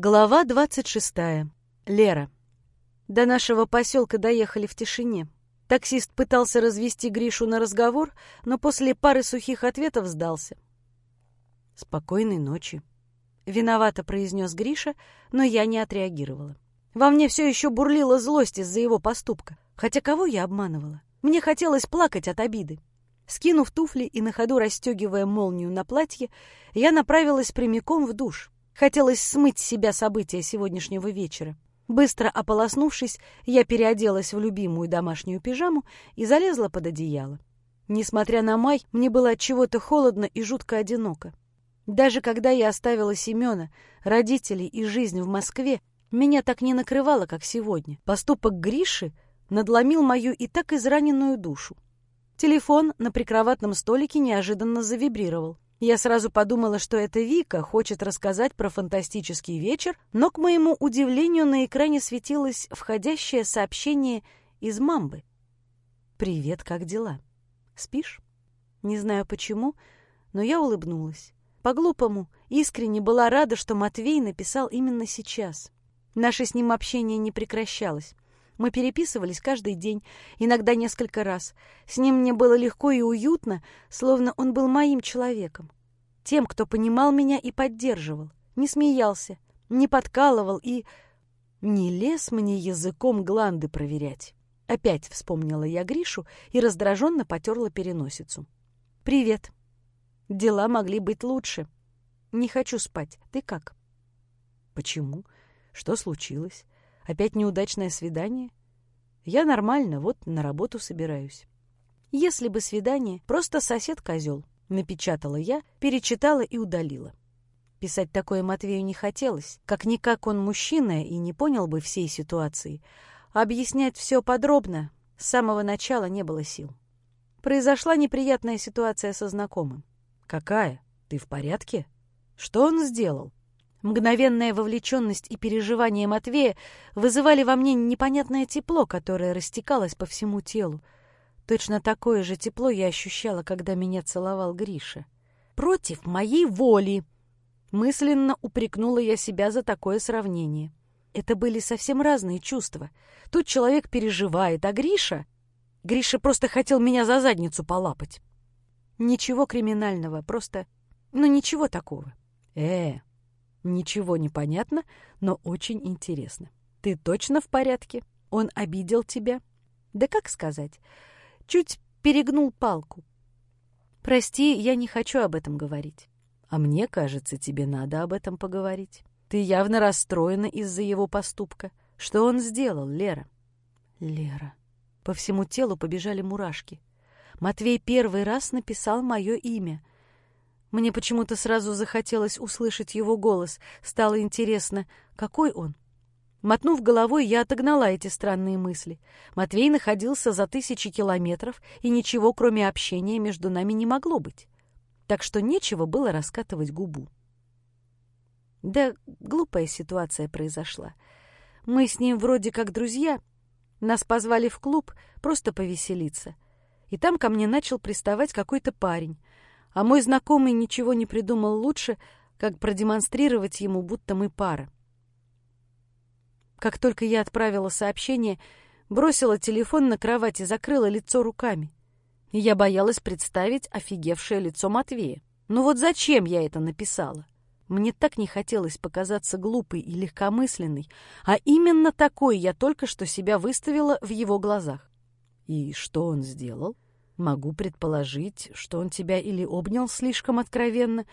Глава двадцать шестая. Лера. До нашего поселка доехали в тишине. Таксист пытался развести Гришу на разговор, но после пары сухих ответов сдался. «Спокойной ночи», — виновато произнес Гриша, но я не отреагировала. Во мне все еще бурлила злость из-за его поступка. Хотя кого я обманывала? Мне хотелось плакать от обиды. Скинув туфли и на ходу расстегивая молнию на платье, я направилась прямиком в душ. Хотелось смыть с себя события сегодняшнего вечера. Быстро ополоснувшись, я переоделась в любимую домашнюю пижаму и залезла под одеяло. Несмотря на май, мне было от чего-то холодно и жутко одиноко. Даже когда я оставила Семена, родителей и жизнь в Москве, меня так не накрывало, как сегодня. Поступок Гриши надломил мою и так израненную душу. Телефон на прикроватном столике неожиданно завибрировал. Я сразу подумала, что это Вика хочет рассказать про фантастический вечер, но, к моему удивлению, на экране светилось входящее сообщение из мамбы. «Привет, как дела? Спишь?» Не знаю почему, но я улыбнулась. По-глупому, искренне была рада, что Матвей написал именно сейчас. Наше с ним общение не прекращалось. Мы переписывались каждый день, иногда несколько раз. С ним мне было легко и уютно, словно он был моим человеком. Тем, кто понимал меня и поддерживал, не смеялся, не подкалывал и... Не лез мне языком гланды проверять. Опять вспомнила я Гришу и раздраженно потерла переносицу. «Привет. Дела могли быть лучше. Не хочу спать. Ты как?» «Почему? Что случилось? Опять неудачное свидание? Я нормально, вот на работу собираюсь. Если бы свидание, просто сосед-козел. Напечатала я, перечитала и удалила. Писать такое Матвею не хотелось. Как-никак он мужчина и не понял бы всей ситуации. объяснять все подробно с самого начала не было сил. Произошла неприятная ситуация со знакомым. «Какая? Ты в порядке? Что он сделал?» Мгновенная вовлеченность и переживание Матвея вызывали во мне непонятное тепло, которое растекалось по всему телу. Точно такое же тепло я ощущала, когда меня целовал Гриша. «Против моей воли!» Мысленно упрекнула я себя за такое сравнение. Это были совсем разные чувства. Тут человек переживает, а Гриша... Гриша просто хотел меня за задницу полапать. Ничего криминального, просто... Ну, ничего такого. Э, Ничего не понятно, но очень интересно. Ты точно в порядке? Он обидел тебя? Да как сказать? Чуть перегнул палку. Прости, я не хочу об этом говорить. А мне кажется, тебе надо об этом поговорить. Ты явно расстроена из-за его поступка. Что он сделал, Лера? Лера. По всему телу побежали мурашки. Матвей первый раз написал мое имя — мне почему-то сразу захотелось услышать его голос. Стало интересно, какой он? Мотнув головой, я отогнала эти странные мысли. Матвей находился за тысячи километров, и ничего, кроме общения, между нами не могло быть. Так что нечего было раскатывать губу. Да, глупая ситуация произошла. Мы с ним вроде как друзья. Нас позвали в клуб просто повеселиться. И там ко мне начал приставать какой-то парень а мой знакомый ничего не придумал лучше, как продемонстрировать ему, будто мы пара. Как только я отправила сообщение, бросила телефон на кровать и закрыла лицо руками. я боялась представить офигевшее лицо Матвея. Ну вот зачем я это написала? Мне так не хотелось показаться глупой и легкомысленной, а именно такой я только что себя выставила в его глазах. И что он сделал? Могу предположить, что он тебя или обнял слишком откровенно,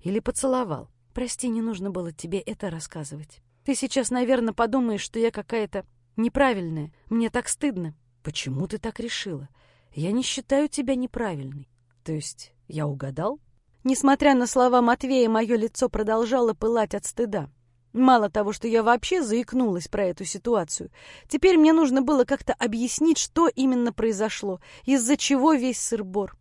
или поцеловал. Прости, не нужно было тебе это рассказывать. Ты сейчас, наверное, подумаешь, что я какая-то неправильная. Мне так стыдно. Почему ты так решила? Я не считаю тебя неправильной. То есть я угадал? Несмотря на слова Матвея, мое лицо продолжало пылать от стыда. Мало того, что я вообще заикнулась про эту ситуацию, теперь мне нужно было как-то объяснить, что именно произошло, из-за чего весь сыр-бор.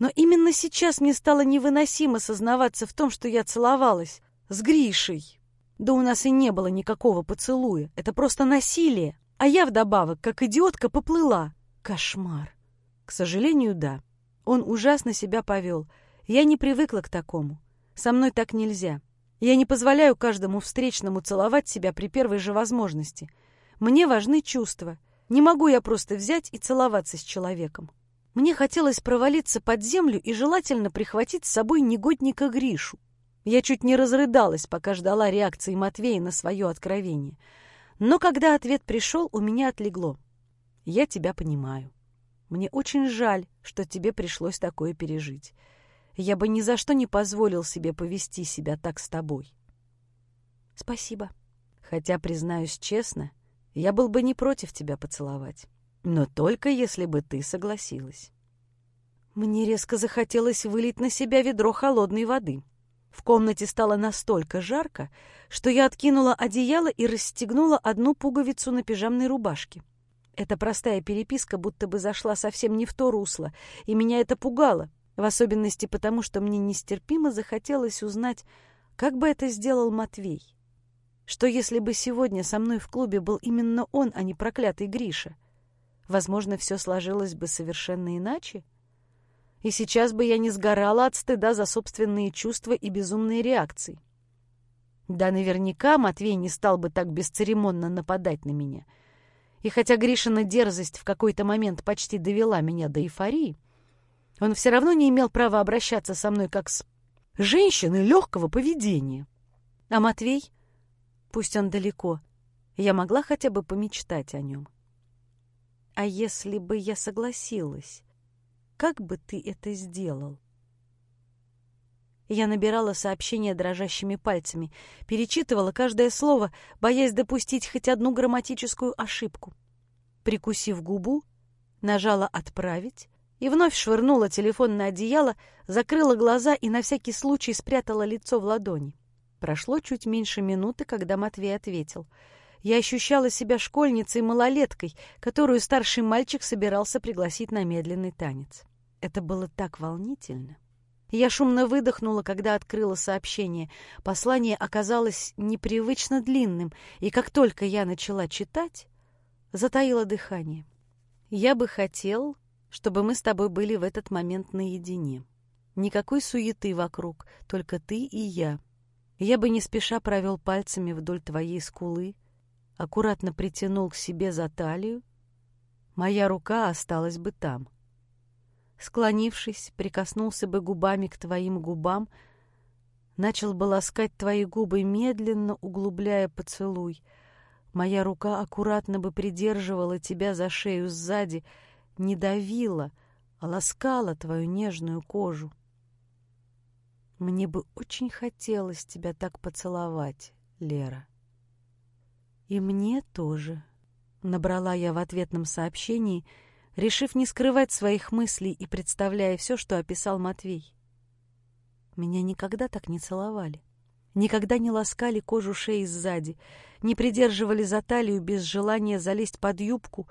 Но именно сейчас мне стало невыносимо сознаваться в том, что я целовалась с Гришей. Да у нас и не было никакого поцелуя, это просто насилие. А я вдобавок, как идиотка, поплыла. Кошмар. К сожалению, да. Он ужасно себя повел. Я не привыкла к такому. Со мной так нельзя. Я не позволяю каждому встречному целовать себя при первой же возможности. Мне важны чувства. Не могу я просто взять и целоваться с человеком. Мне хотелось провалиться под землю и желательно прихватить с собой негодника Гришу. Я чуть не разрыдалась, пока ждала реакции Матвея на свое откровение. Но когда ответ пришел, у меня отлегло. Я тебя понимаю. Мне очень жаль, что тебе пришлось такое пережить. Я бы ни за что не позволил себе повести себя так с тобой. Спасибо. Хотя, признаюсь честно, я был бы не против тебя поцеловать. Но только если бы ты согласилась. Мне резко захотелось вылить на себя ведро холодной воды. В комнате стало настолько жарко, что я откинула одеяло и расстегнула одну пуговицу на пижамной рубашке. Эта простая переписка будто бы зашла совсем не в то русло, и меня это пугало, в особенности потому, что мне нестерпимо захотелось узнать, как бы это сделал Матвей. Что если бы сегодня со мной в клубе был именно он, а не проклятый Гриша? Возможно, все сложилось бы совершенно иначе? И сейчас бы я не сгорала от стыда за собственные чувства и безумные реакции. Да наверняка Матвей не стал бы так бесцеремонно нападать на меня — и хотя Гришина дерзость в какой-то момент почти довела меня до эйфории, он все равно не имел права обращаться со мной как с женщиной легкого поведения. А Матвей, пусть он далеко, я могла хотя бы помечтать о нем. А если бы я согласилась, как бы ты это сделал? Я набирала сообщения дрожащими пальцами, перечитывала каждое слово, боясь допустить хоть одну грамматическую ошибку. Прикусив губу, нажала «Отправить» и вновь швырнула телефон на одеяло, закрыла глаза и на всякий случай спрятала лицо в ладони. Прошло чуть меньше минуты, когда Матвей ответил. Я ощущала себя школьницей-малолеткой, которую старший мальчик собирался пригласить на медленный танец. Это было так волнительно. Я шумно выдохнула, когда открыла сообщение. Послание оказалось непривычно длинным, и как только я начала читать, затаила дыхание. «Я бы хотел, чтобы мы с тобой были в этот момент наедине. Никакой суеты вокруг, только ты и я. Я бы не спеша провел пальцами вдоль твоей скулы, аккуратно притянул к себе за талию. Моя рука осталась бы там» склонившись, прикоснулся бы губами к твоим губам, начал бы ласкать твои губы медленно, углубляя поцелуй. Моя рука аккуратно бы придерживала тебя за шею сзади, не давила, а ласкала твою нежную кожу. Мне бы очень хотелось тебя так поцеловать, Лера. И мне тоже, набрала я в ответном сообщении — решив не скрывать своих мыслей и представляя все, что описал Матвей. Меня никогда так не целовали. Никогда не ласкали кожу шеи сзади, не придерживали за талию без желания залезть под юбку.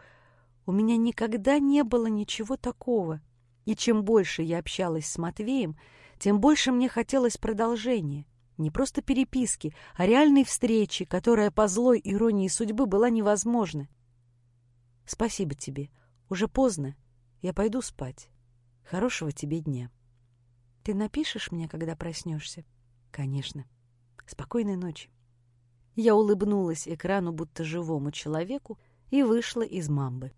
У меня никогда не было ничего такого. И чем больше я общалась с Матвеем, тем больше мне хотелось продолжения. Не просто переписки, а реальной встречи, которая по злой иронии судьбы была невозможна. Спасибо тебе. Уже поздно. Я пойду спать. Хорошего тебе дня. Ты напишешь мне, когда проснешься? Конечно. Спокойной ночи. Я улыбнулась экрану, будто живому человеку, и вышла из мамбы.